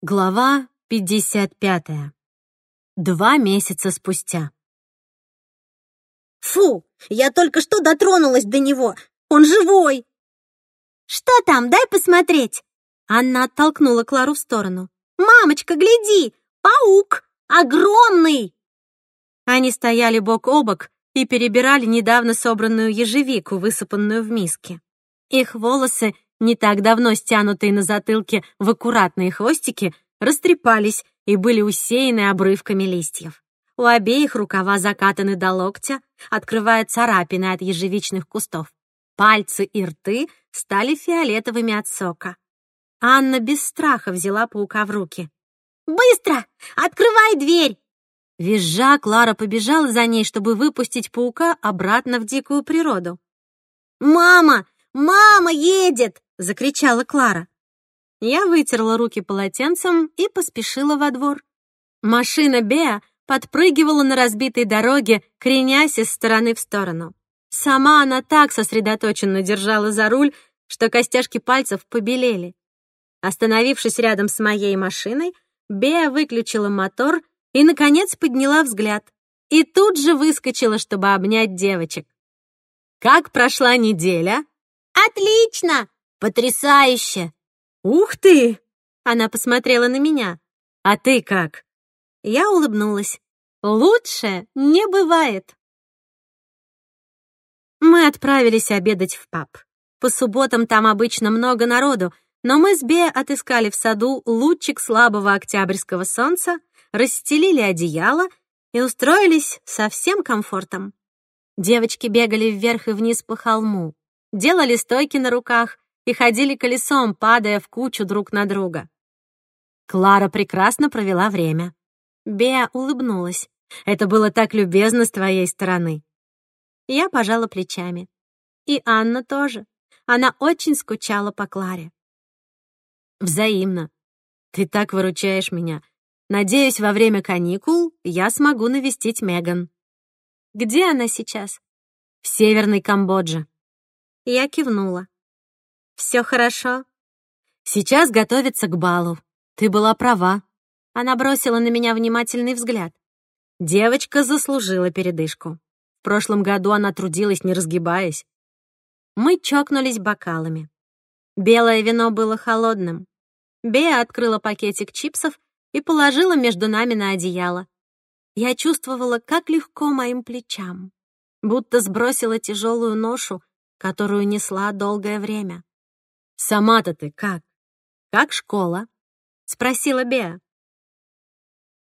Глава 55. Два месяца спустя. Фу, я только что дотронулась до него. Он живой. Что там, дай посмотреть. Анна оттолкнула Клару в сторону. Мамочка, гляди, паук, огромный. Они стояли бок о бок и перебирали недавно собранную ежевику, высыпанную в миске. Их волосы не так давно стянутые на затылке в аккуратные хвостики, растрепались и были усеяны обрывками листьев. У обеих рукава закатаны до локтя, открывая царапины от ежевичных кустов. Пальцы и рты стали фиолетовыми от сока. Анна без страха взяла паука в руки. «Быстро! Открывай дверь!» Визжа, Клара побежала за ней, чтобы выпустить паука обратно в дикую природу. «Мама! Мама едет!» — закричала Клара. Я вытерла руки полотенцем и поспешила во двор. Машина Беа подпрыгивала на разбитой дороге, кренясь из стороны в сторону. Сама она так сосредоточенно держала за руль, что костяшки пальцев побелели. Остановившись рядом с моей машиной, Беа выключила мотор и, наконец, подняла взгляд. И тут же выскочила, чтобы обнять девочек. «Как прошла неделя?» «Отлично! Потрясающе! Ух ты!» Она посмотрела на меня. «А ты как?» Я улыбнулась. «Лучше не бывает». Мы отправились обедать в паб. По субботам там обычно много народу, но мы с Бе отыскали в саду лучик слабого октябрьского солнца, расстелили одеяло и устроились со всем комфортом. Девочки бегали вверх и вниз по холму делали стойки на руках и ходили колесом, падая в кучу друг на друга. Клара прекрасно провела время. Беа улыбнулась. «Это было так любезно с твоей стороны». Я пожала плечами. И Анна тоже. Она очень скучала по Кларе. «Взаимно. Ты так выручаешь меня. Надеюсь, во время каникул я смогу навестить Меган». «Где она сейчас?» «В Северной Камбодже», я кивнула. «Все хорошо?» «Сейчас готовится к балу. Ты была права». Она бросила на меня внимательный взгляд. Девочка заслужила передышку. В прошлом году она трудилась, не разгибаясь. Мы чокнулись бокалами. Белое вино было холодным. Бея открыла пакетик чипсов и положила между нами на одеяло. Я чувствовала, как легко моим плечам, будто сбросила тяжелую ношу, которую несла долгое время. «Сама-то ты как? Как школа?» — спросила Беа.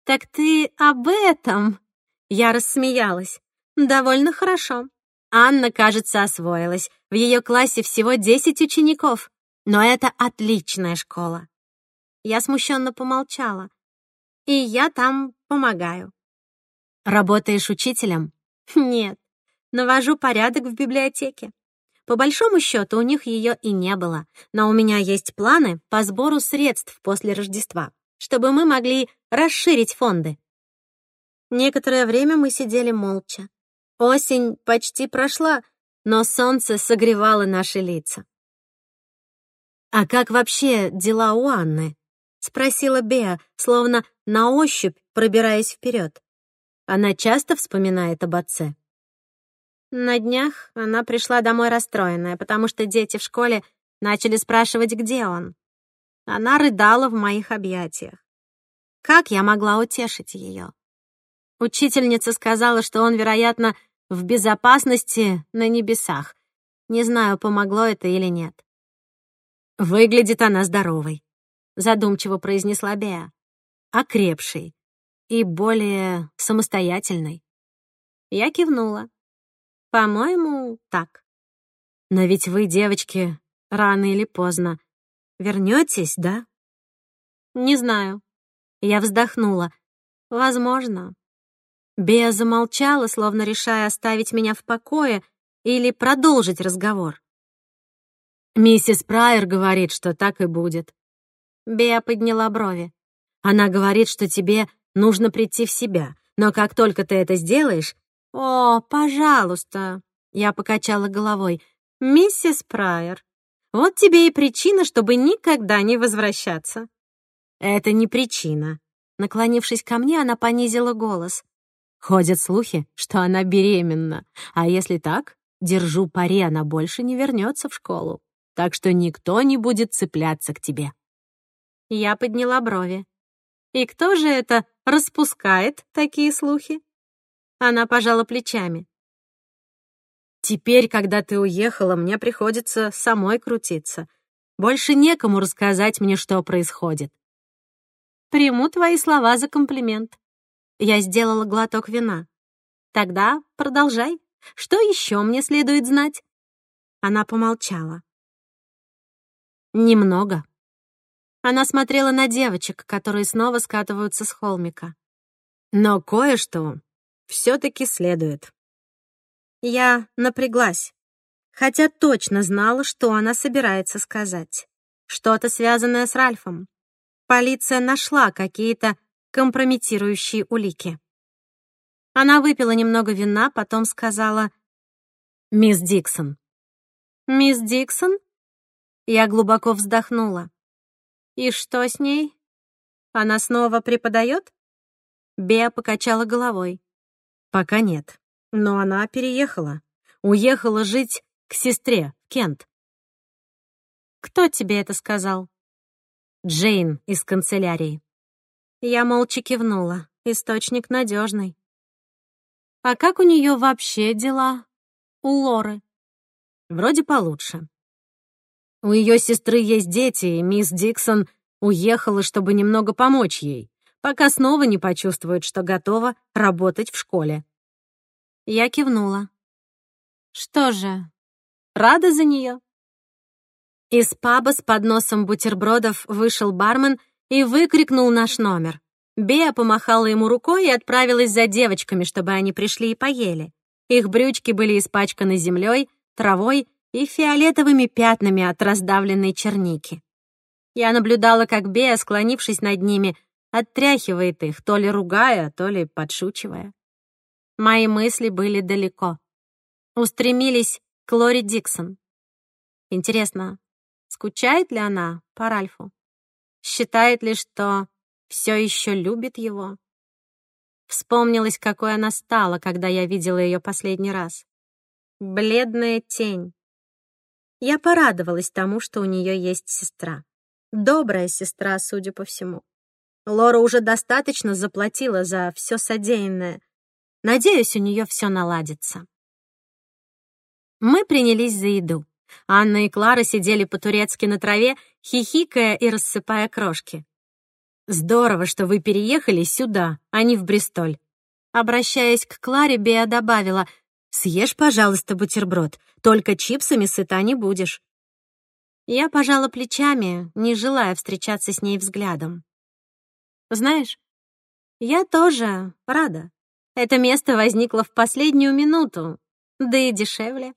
«Так ты об этом?» Я рассмеялась. «Довольно хорошо. Анна, кажется, освоилась. В ее классе всего десять учеников. Но это отличная школа». Я смущенно помолчала. «И я там помогаю». «Работаешь учителем?» «Нет, навожу порядок в библиотеке. По большому счету у них ее и не было, но у меня есть планы по сбору средств после Рождества, чтобы мы могли расширить фонды. Некоторое время мы сидели молча. Осень почти прошла, но солнце согревало наши лица. «А как вообще дела у Анны?» — спросила Беа, словно на ощупь пробираясь вперед. Она часто вспоминает об отце. На днях она пришла домой расстроенная, потому что дети в школе начали спрашивать, где он. Она рыдала в моих объятиях. Как я могла утешить ее? Учительница сказала, что он, вероятно, в безопасности на небесах. Не знаю, помогло это или нет. «Выглядит она здоровой», — задумчиво произнесла Беа. «Окрепшей и более самостоятельной». Я кивнула. По-моему, так. Но ведь вы, девочки, рано или поздно вернетесь, да? Не знаю. Я вздохнула. Возможно. Беа замолчала, словно решая оставить меня в покое или продолжить разговор. Миссис Прайер говорит, что так и будет. Беа подняла брови. Она говорит, что тебе нужно прийти в себя, но как только ты это сделаешь, «О, пожалуйста!» — я покачала головой. «Миссис Прайер, вот тебе и причина, чтобы никогда не возвращаться». Это не причина. Наклонившись ко мне, она понизила голос. Ходят слухи, что она беременна. А если так, держу пари, она больше не вернется в школу. Так что никто не будет цепляться к тебе. Я подняла брови. И кто же это распускает такие слухи? Она пожала плечами. Теперь, когда ты уехала, мне приходится самой крутиться. Больше некому рассказать мне, что происходит. Приму твои слова за комплимент. Я сделала глоток вина. Тогда продолжай. Что еще мне следует знать? Она помолчала. Немного. Она смотрела на девочек, которые снова скатываются с холмика. Но кое-что все-таки следует. Я напряглась, хотя точно знала, что она собирается сказать. Что-то связанное с Ральфом. Полиция нашла какие-то компрометирующие улики. Она выпила немного вина, потом сказала «Мисс Диксон». «Мисс Диксон?» Я глубоко вздохнула. «И что с ней? Она снова преподает?» Беа покачала головой. «Пока нет. Но она переехала. Уехала жить к сестре, Кент». «Кто тебе это сказал?» «Джейн из канцелярии». Я молча кивнула. Источник надежный. А как у нее вообще дела? У Лоры? Вроде получше. У ее сестры есть дети, и мисс Диксон уехала, чтобы немного помочь ей, пока снова не почувствует, что готова работать в школе. Я кивнула. Что же, рада за нее? Из паба с подносом бутербродов вышел бармен и выкрикнул наш номер. Беа помахала ему рукой и отправилась за девочками, чтобы они пришли и поели. Их брючки были испачканы землей, травой и фиолетовыми пятнами от раздавленной черники. Я наблюдала, как Беа, склонившись над ними, оттряхивает их, то ли ругая, то ли подшучивая. Мои мысли были далеко. Устремились к Лори Диксон. Интересно, скучает ли она по Ральфу? Считает ли, что все еще любит его? Вспомнилось, какой она стала, когда я видела ее последний раз. Бледная тень. Я порадовалась тому, что у нее есть сестра. Добрая сестра, судя по всему. Лора уже достаточно заплатила за все содеянное. Надеюсь, у нее все наладится. Мы принялись за еду. Анна и Клара сидели по-турецки на траве, хихикая и рассыпая крошки. «Здорово, что вы переехали сюда, а не в Бристоль». Обращаясь к Кларе, Беа добавила, «Съешь, пожалуйста, бутерброд, только чипсами сыта не будешь». Я пожала плечами, не желая встречаться с ней взглядом. «Знаешь, я тоже рада. Это место возникло в последнюю минуту, да и дешевле».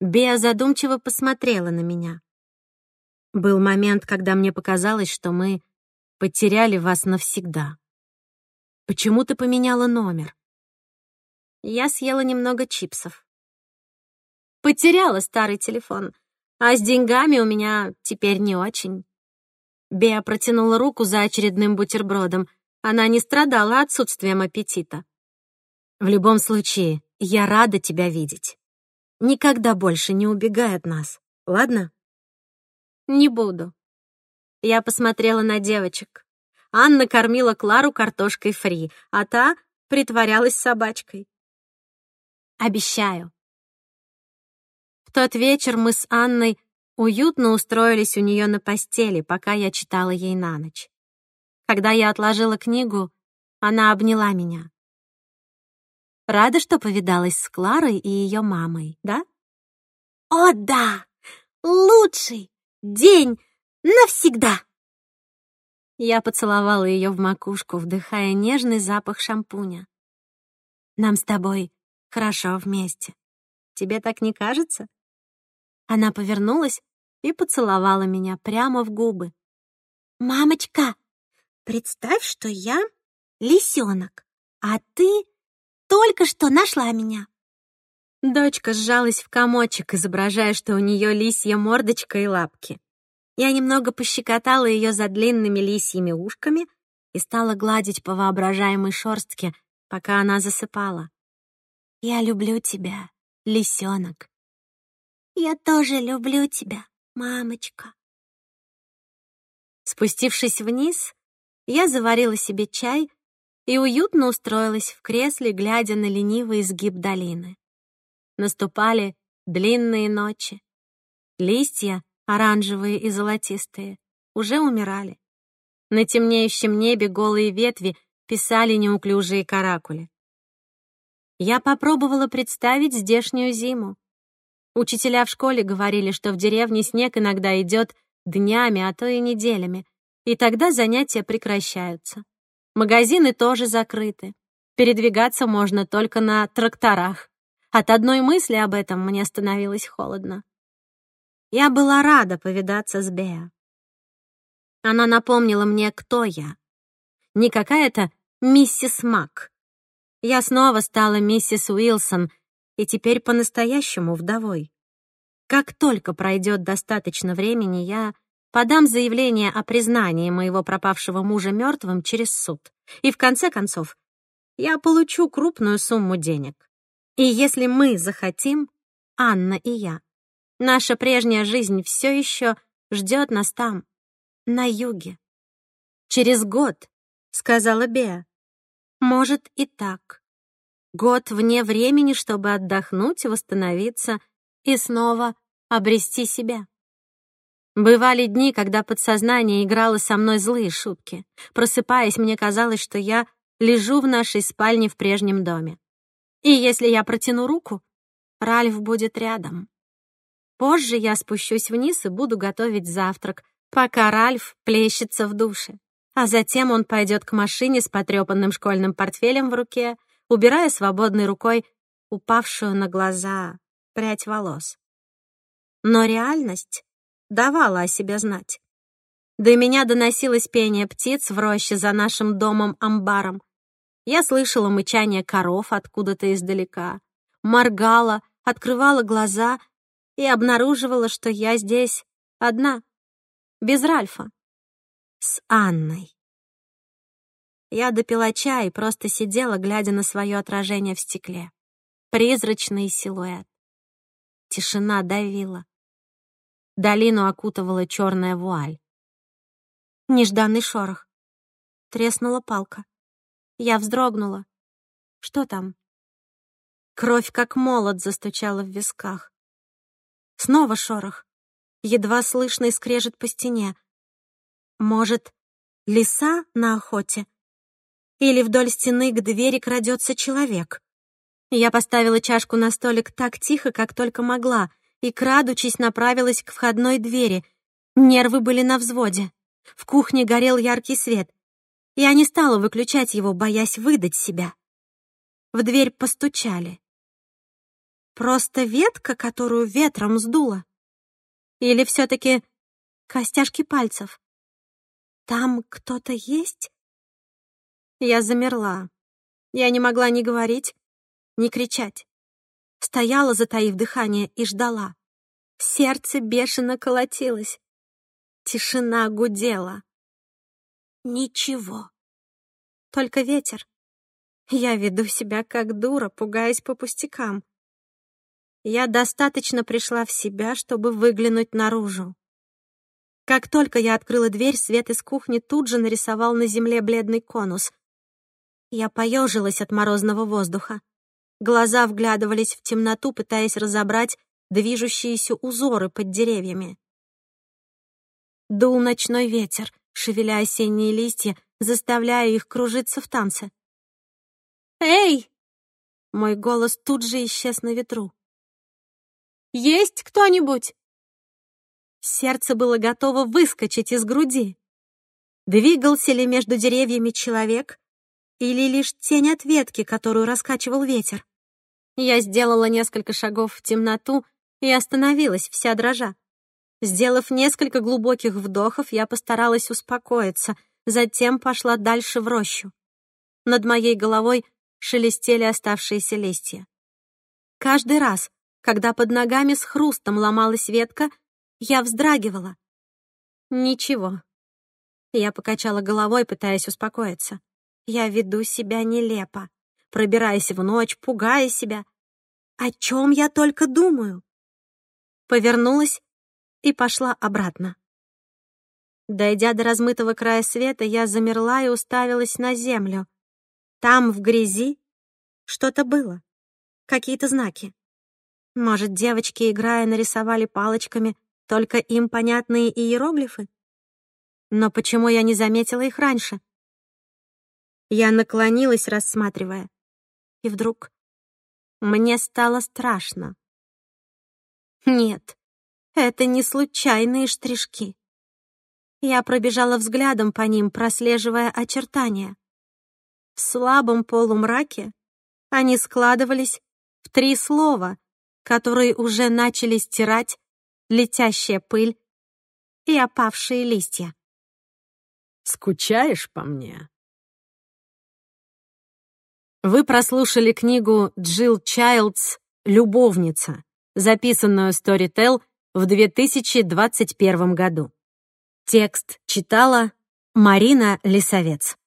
Беа задумчиво посмотрела на меня. Был момент, когда мне показалось, что мы потеряли вас навсегда. Почему ты поменяла номер? Я съела немного чипсов. Потеряла старый телефон, а с деньгами у меня теперь не очень. Беа протянула руку за очередным бутербродом. Она не страдала отсутствием аппетита. В любом случае, я рада тебя видеть. Никогда больше не убегай от нас, ладно? Не буду. Я посмотрела на девочек. Анна кормила Клару картошкой фри, а та притворялась собачкой. Обещаю. В тот вечер мы с Анной уютно устроились у нее на постели, пока я читала ей на ночь. Когда я отложила книгу, она обняла меня. Рада, что повидалась с Кларой и ее мамой, да? О, да! Лучший день навсегда! Я поцеловала ее в макушку, вдыхая нежный запах шампуня. Нам с тобой хорошо вместе. Тебе так не кажется? Она повернулась и поцеловала меня прямо в губы. «Мамочка, представь, что я лисенок, а ты только что нашла меня». Дочка сжалась в комочек, изображая, что у нее лисья мордочка и лапки. Я немного пощекотала ее за длинными лисьими ушками и стала гладить по воображаемой шорстке, пока она засыпала. «Я люблю тебя, лисенок». «Я тоже люблю тебя, мамочка». Спустившись вниз, я заварила себе чай и уютно устроилась в кресле, глядя на ленивый изгиб долины. Наступали длинные ночи. Листья, оранжевые и золотистые, уже умирали. На темнеющем небе голые ветви писали неуклюжие каракули. Я попробовала представить здешнюю зиму. Учителя в школе говорили, что в деревне снег иногда идет днями, а то и неделями, и тогда занятия прекращаются. Магазины тоже закрыты. Передвигаться можно только на тракторах. От одной мысли об этом мне становилось холодно. Я была рада повидаться с Беа. Она напомнила мне, кто я. Не какая-то миссис Мак. Я снова стала миссис Уилсон и теперь по-настоящему вдовой. Как только пройдет достаточно времени, я подам заявление о признании моего пропавшего мужа мертвым через суд. И в конце концов, я получу крупную сумму денег. И если мы захотим, Анна и я, Наша прежняя жизнь все еще ждет нас там, на юге. Через год, сказала Беа. Может и так. Год вне времени, чтобы отдохнуть, восстановиться и снова обрести себя. Бывали дни, когда подсознание играло со мной злые шутки. Просыпаясь, мне казалось, что я лежу в нашей спальне в прежнем доме. И если я протяну руку, Ральф будет рядом. Позже я спущусь вниз и буду готовить завтрак, пока Ральф плещется в душе. А затем он пойдет к машине с потрепанным школьным портфелем в руке, убирая свободной рукой упавшую на глаза прядь волос. Но реальность давала о себе знать. До меня доносилось пение птиц в роще за нашим домом-амбаром. Я слышала мычание коров откуда-то издалека, моргала, открывала глаза и обнаруживала, что я здесь одна, без Ральфа, с Анной. Я допила чай и просто сидела, глядя на свое отражение в стекле. Призрачный силуэт. Тишина давила. Долину окутывала черная вуаль. Нежданный шорох. Треснула палка. Я вздрогнула. Что там? Кровь как молот застучала в висках. Снова шорох. Едва слышный скрежет по стене. Может, лиса на охоте? Или вдоль стены к двери крадется человек? Я поставила чашку на столик так тихо, как только могла, и, крадучись, направилась к входной двери. Нервы были на взводе. В кухне горел яркий свет. Я не стала выключать его, боясь выдать себя. В дверь постучали. Просто ветка, которую ветром сдуло? Или все-таки костяшки пальцев? Там кто-то есть? Я замерла. Я не могла ни говорить, ни кричать. Стояла, затаив дыхание, и ждала. Сердце бешено колотилось. Тишина гудела. Ничего. Только ветер. Я веду себя как дура, пугаясь по пустякам. Я достаточно пришла в себя, чтобы выглянуть наружу. Как только я открыла дверь, свет из кухни тут же нарисовал на земле бледный конус. Я поежилась от морозного воздуха. Глаза вглядывались в темноту, пытаясь разобрать движущиеся узоры под деревьями. Дул ночной ветер, шевеля осенние листья, заставляя их кружиться в танце. «Эй!» Мой голос тут же исчез на ветру. Есть кто-нибудь?» Сердце было готово выскочить из груди. Двигался ли между деревьями человек или лишь тень от ветки, которую раскачивал ветер? Я сделала несколько шагов в темноту и остановилась, вся дрожа. Сделав несколько глубоких вдохов, я постаралась успокоиться, затем пошла дальше в рощу. Над моей головой шелестели оставшиеся листья. Каждый раз, когда под ногами с хрустом ломалась ветка, я вздрагивала. Ничего. Я покачала головой, пытаясь успокоиться. Я веду себя нелепо, пробираясь в ночь, пугая себя. О чем я только думаю? Повернулась и пошла обратно. Дойдя до размытого края света, я замерла и уставилась на землю. Там, в грязи, что-то было. Какие-то знаки. Может, девочки, играя, нарисовали палочками только им понятные иероглифы? Но почему я не заметила их раньше? Я наклонилась, рассматривая. И вдруг мне стало страшно. Нет, это не случайные штришки. Я пробежала взглядом по ним, прослеживая очертания. В слабом полумраке они складывались в три слова, которые уже начали стирать летящая пыль и опавшие листья. «Скучаешь по мне?» Вы прослушали книгу Джилл Чайлдс «Любовница», записанную Storytel в 2021 году. Текст читала Марина Лисовец.